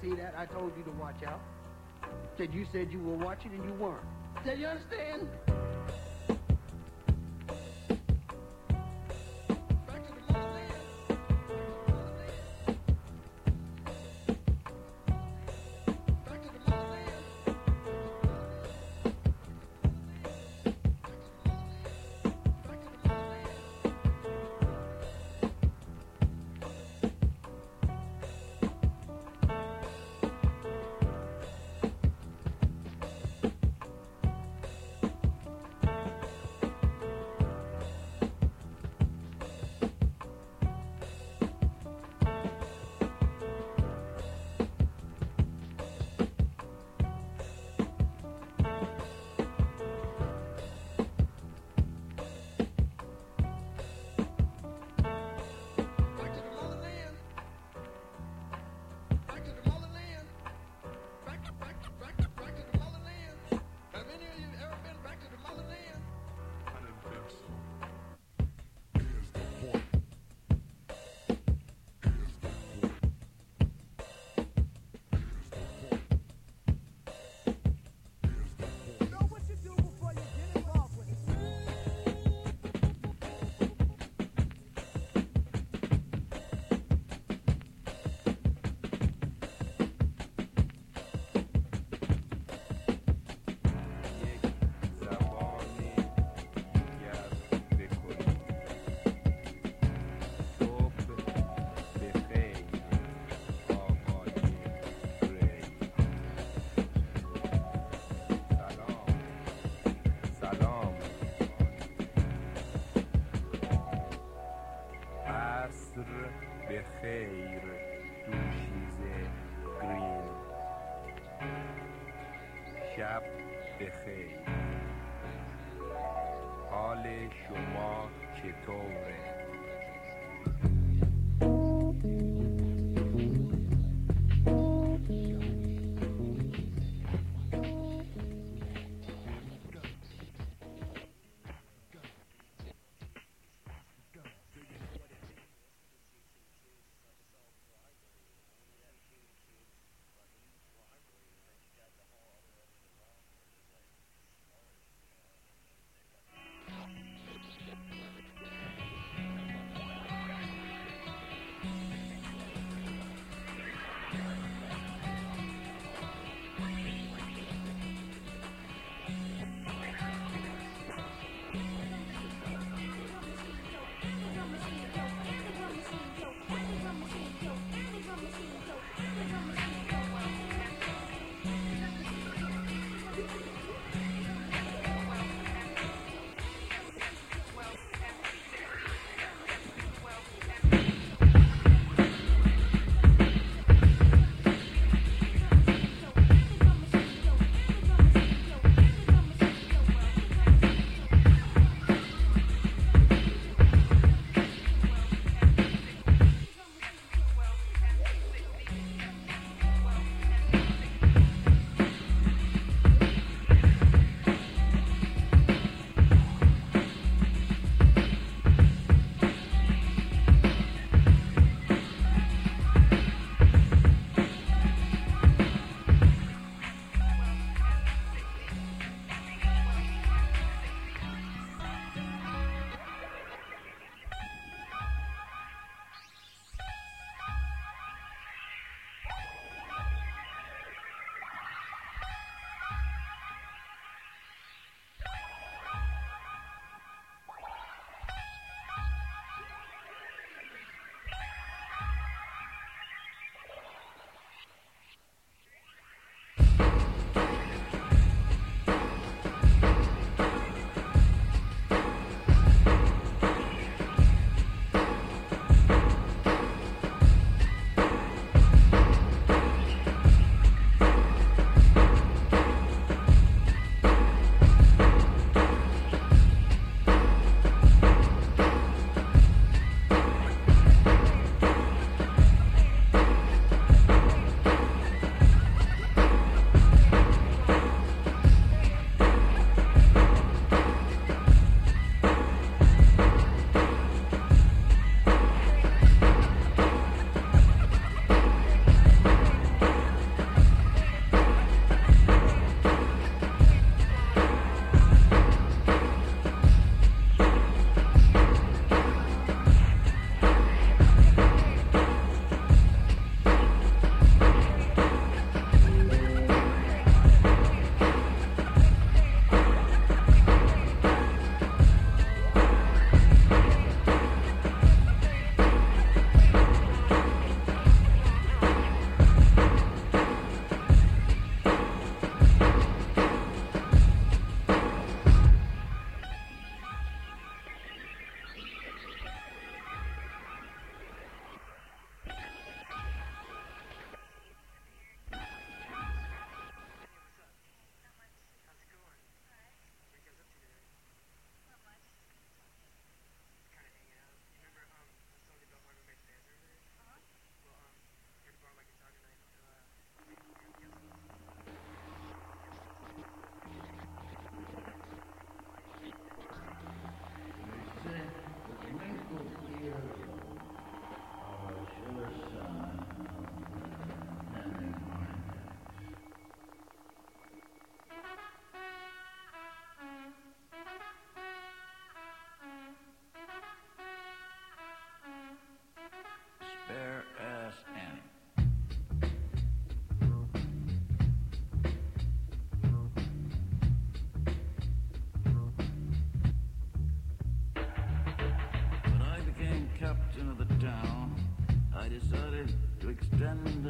See that? I told you to watch out. Said you said you were watching and you weren't. Did you understand?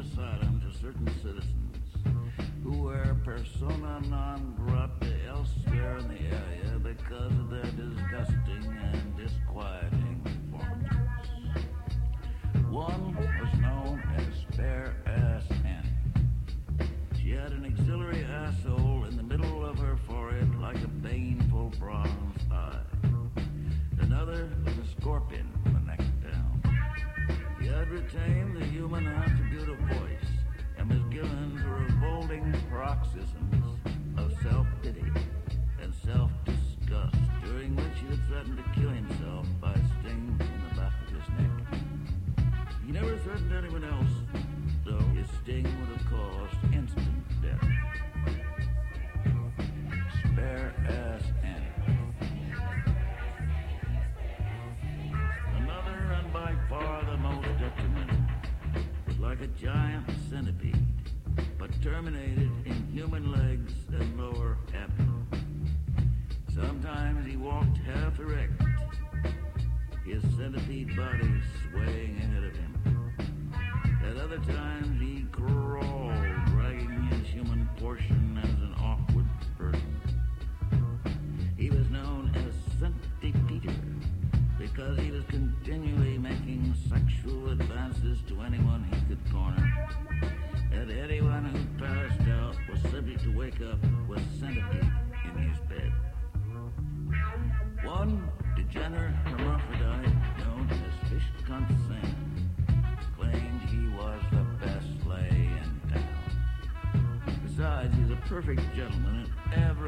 Auxiliary asshole in certain middle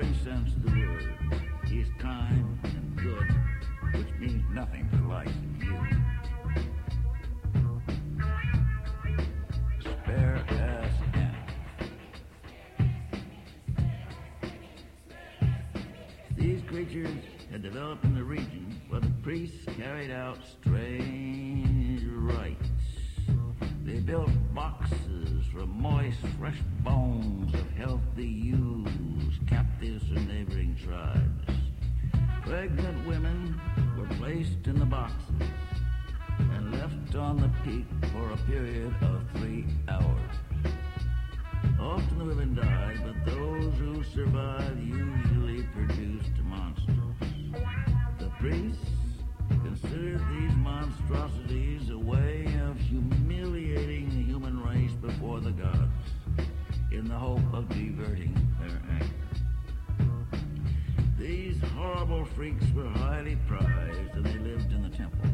every sense the word. He's kind and good, which means nothing to life and you. Spare ass Annie. These creatures had developed in the region where the priests carried out strange rites. They built boxes from moist, fresh bones of healthy ewes, captives from neighboring tribes. Pregnant women were placed in the boxes and left on the peak for a period of three hours. Often the women died, but those who survived usually produced monsters. The priests considered these monstrosities a way of humiliating the human race before the gods in the hope of diverting their anger. These horrible freaks were highly prized and they lived in the temple.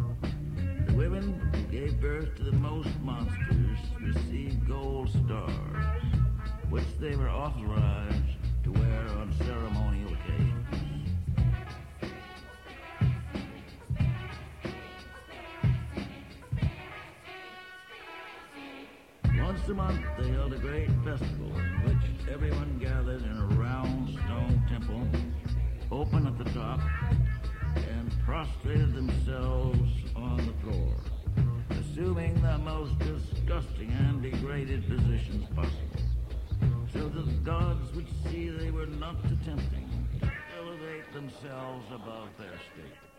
The women who gave birth to the most monsters received gold stars, which they were authorized to wear on ceremonial occasions. Once a month, they held a great festival in which everyone gathered open at the top, and prostrated themselves on the floor, assuming the most disgusting and degraded positions possible, so that the gods would see they were not attempting to elevate themselves above their state.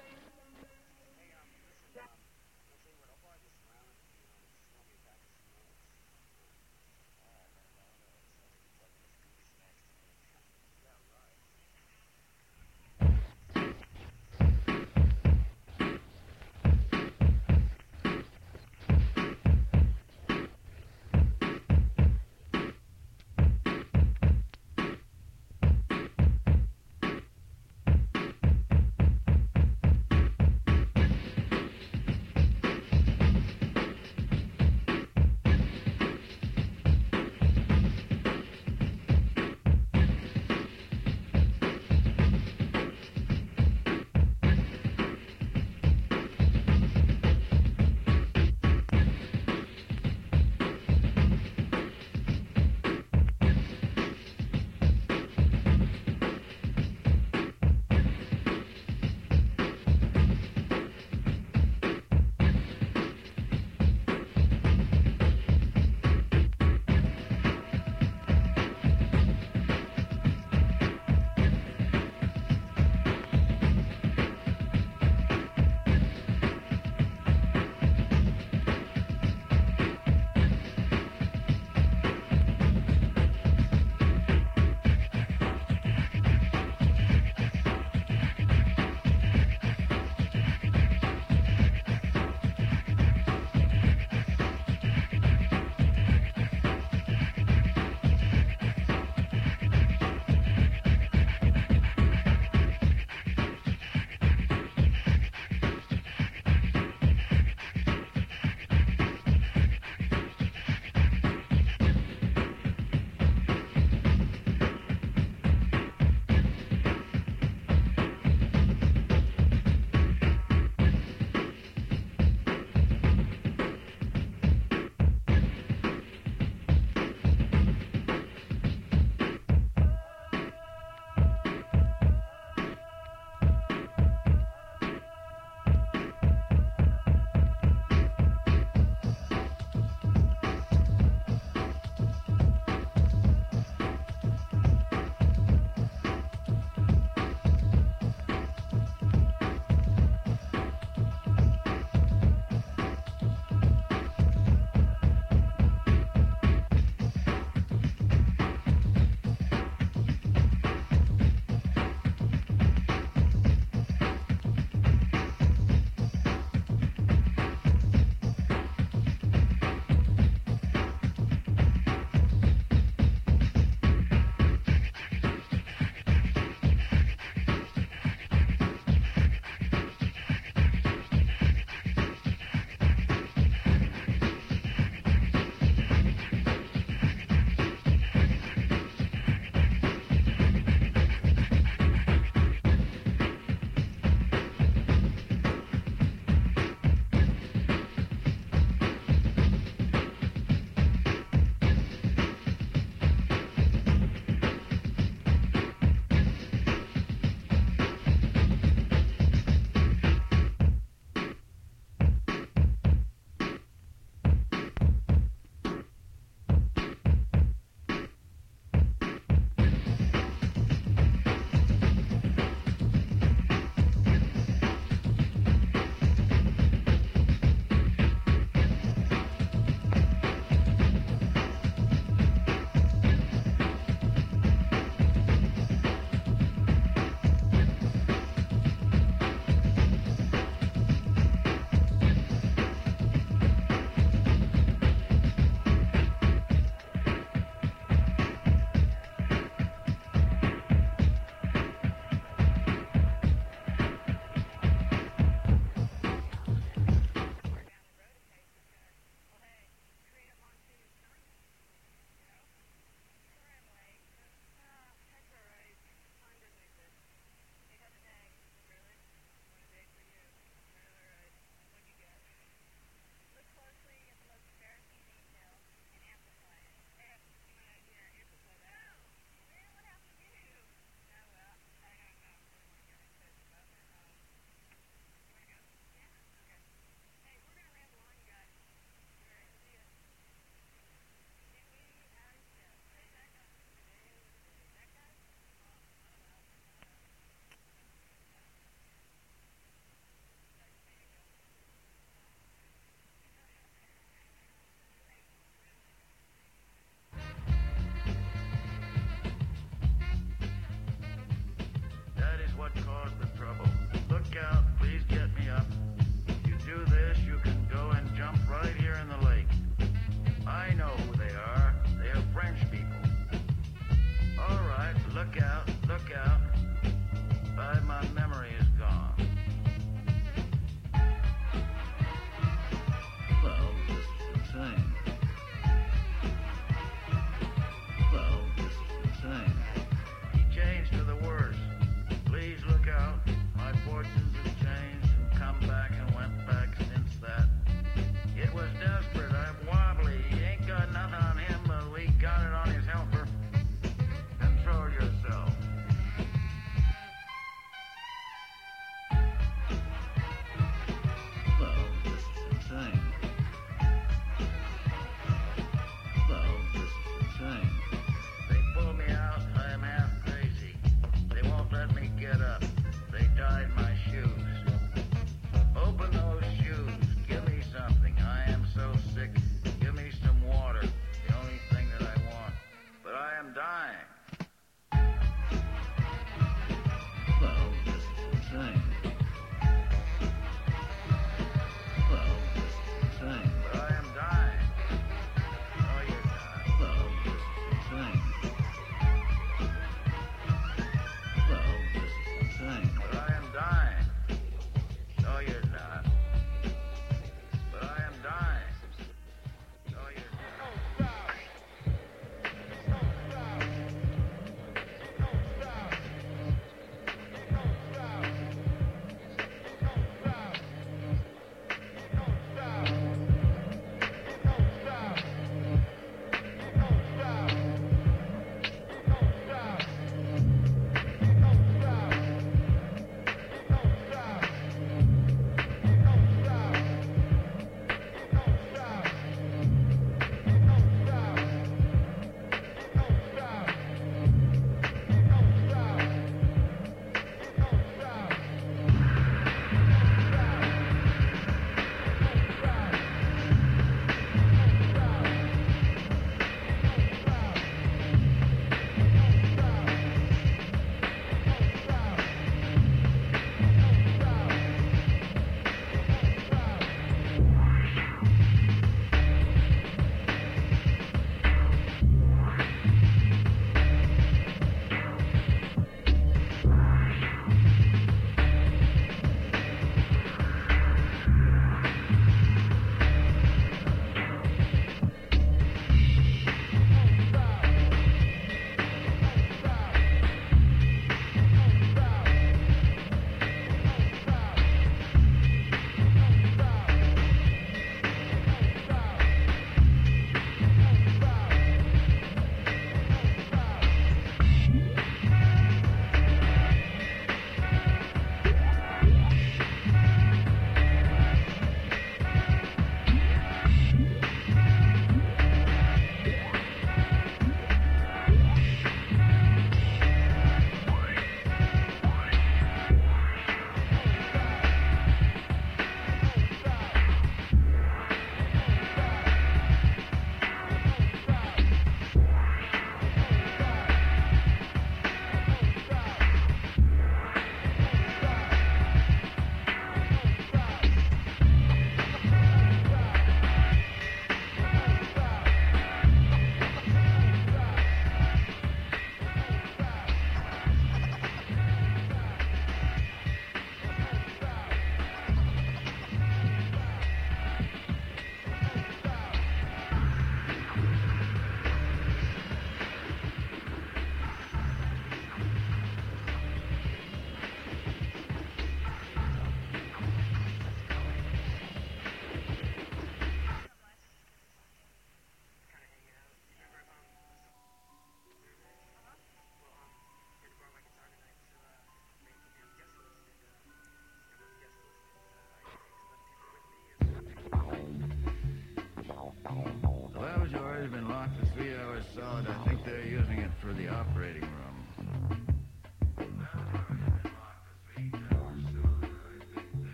Door's been locked for three hours solid. I think they're using it for the operating room.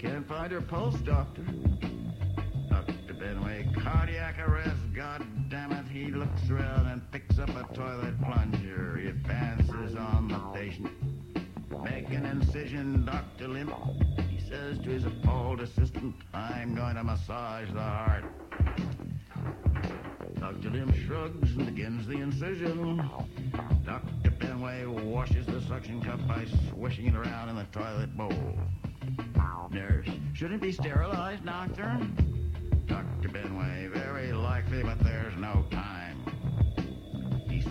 Can't find her pulse, doctor. Dr. Benway, cardiac arrest, god damn it. He looks around and picks up a toilet plunger. He advances the patient. Make an incision, Dr. Limpf. He says to his appalled assistant, I'm going to massage the heart. Dr. Limpf shrugs and begins the incision. Dr. Benway washes the suction cup by swishing it around in the toilet bowl. Nurse, should it be sterilized, doctor? Dr. Benway, very likely, but there's no time.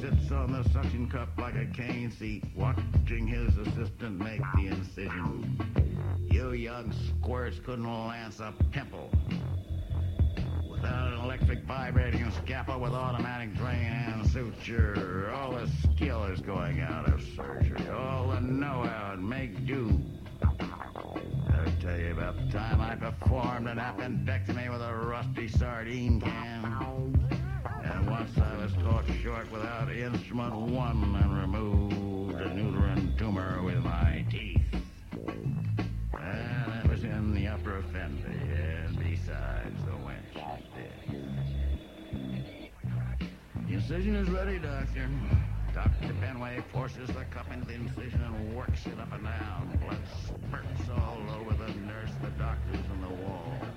Sits on the suction cup like a cane seat, watching his assistant make the incision. You young squirts couldn't lance a pimple. Without an electric vibrating scalpel with automatic drain and suture, all the skill is going out of surgery. All the know-how and make do. I'll tell you about the time I performed an appendectomy with a rusty sardine can. Once I was caught short without instrument one and removed a uterine tumor with my teeth. And it was in the Upper Effendi, and besides, the wench. The incision is ready, Doctor. Dr. Benway forces the cup into the incision and works it up and down. Blood spurts all over the nurse, the doctors, and the wall.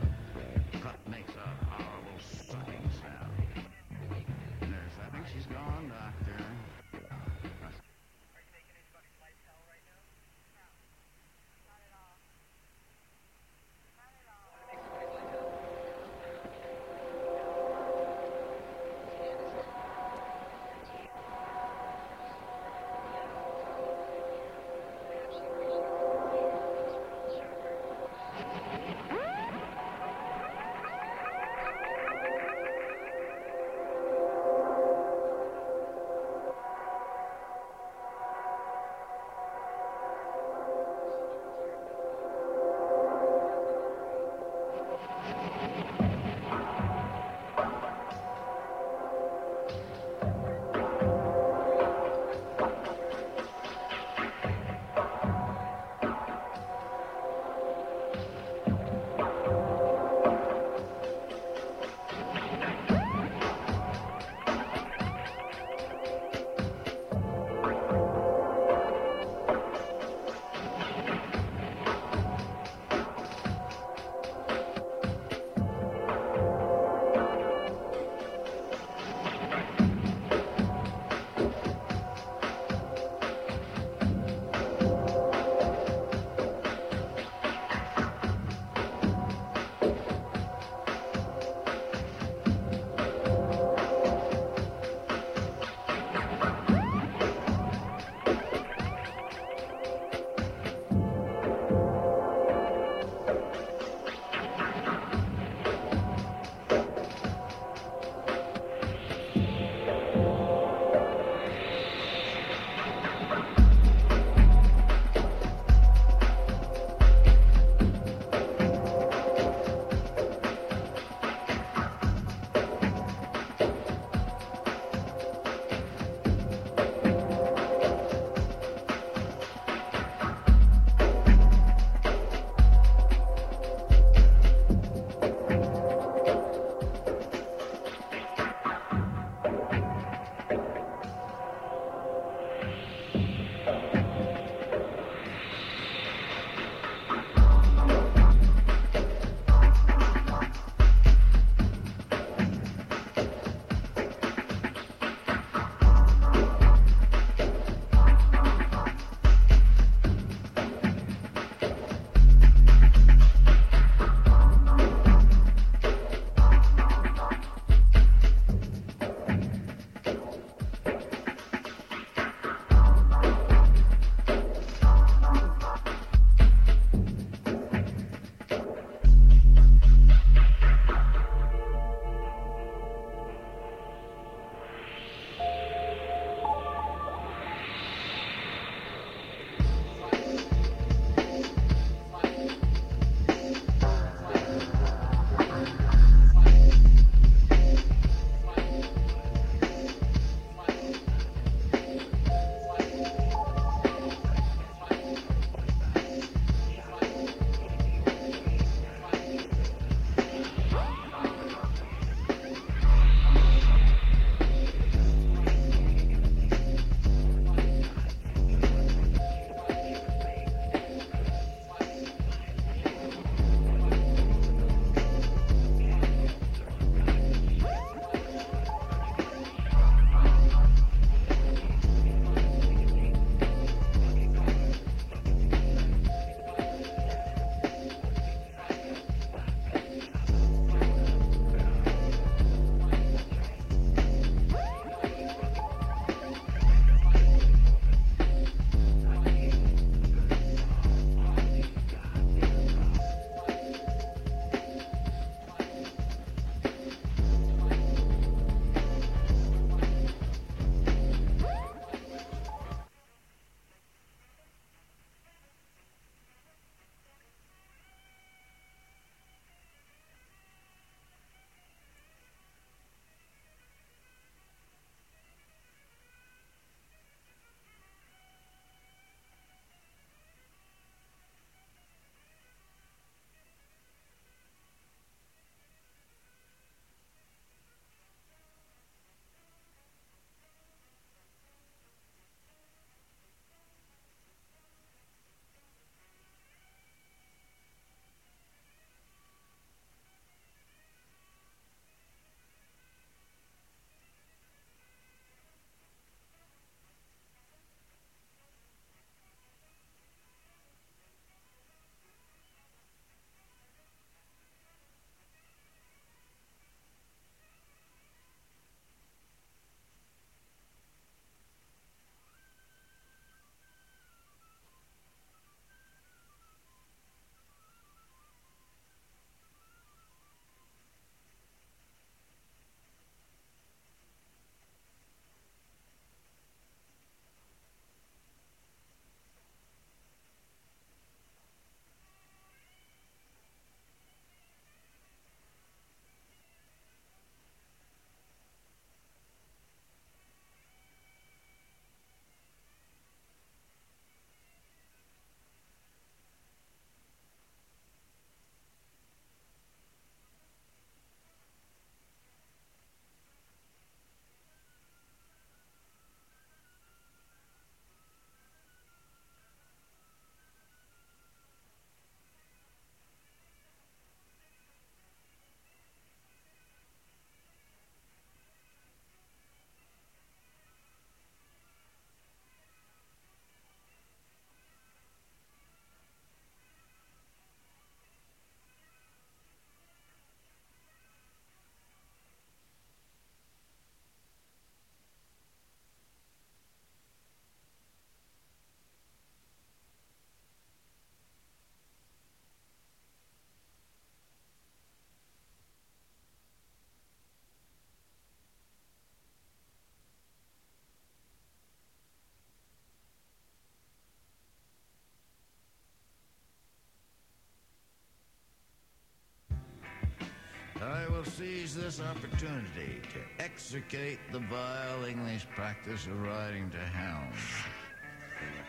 Will seize this opportunity to extricate the vile English practice of riding to hounds.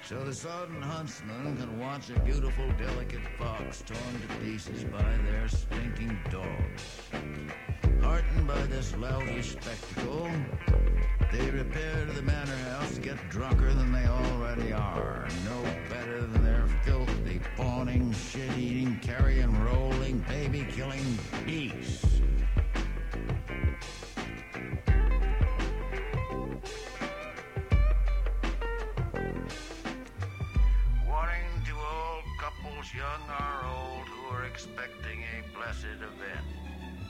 So the sodden huntsman can watch a beautiful, delicate fox torn to pieces by their stinking dogs. Heartened by this lousy spectacle, they repair to the manor house to get drunker than they already are. No better than their filthy, fawning, shit-eating, carrion rolling, baby-killing beasts. Expecting a blessed event.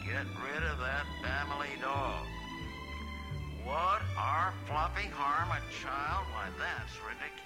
Get rid of that family dog. What? Our Fluffy harm a child? Why, that's ridiculous.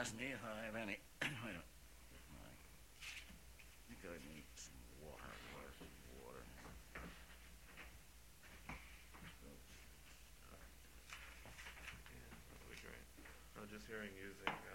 ask me if I have any. Wait a minute. I think I need some water. Water? I'm just hearing using. Uh,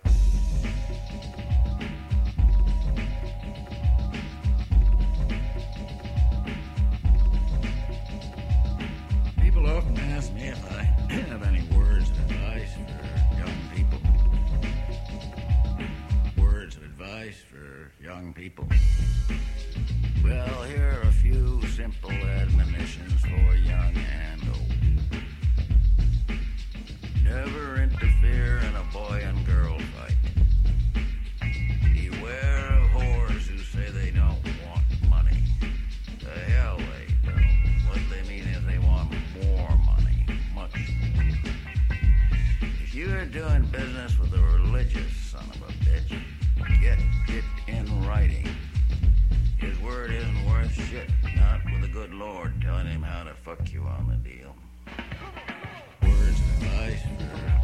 shit. Not with a good Lord telling him how to fuck you on the deal. Words of life.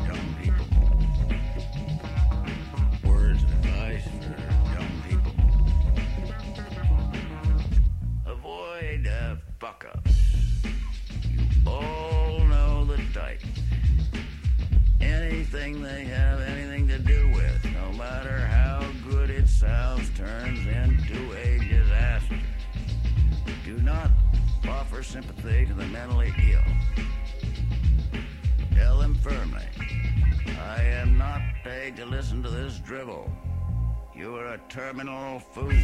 sympathy to the mentally ill. Tell them firmly, I am not paid to listen to this drivel. You are a terminal food.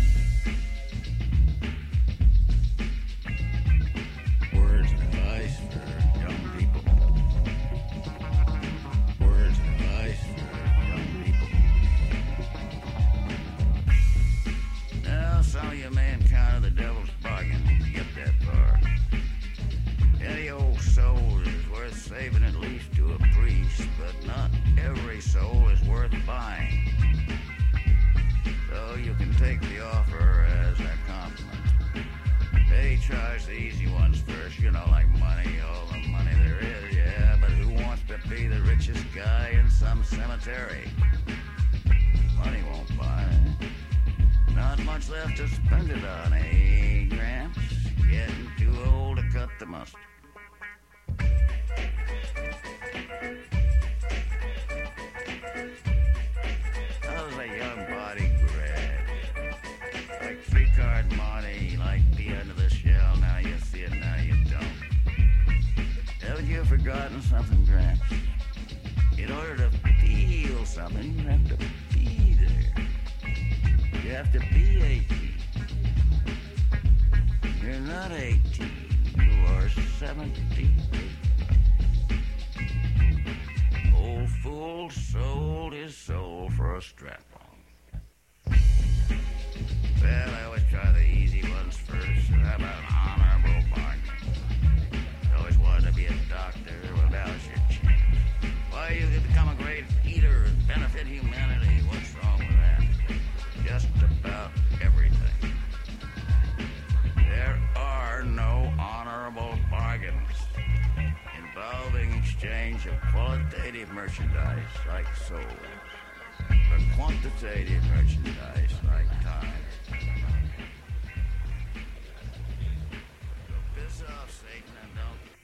Off, Satan, and don't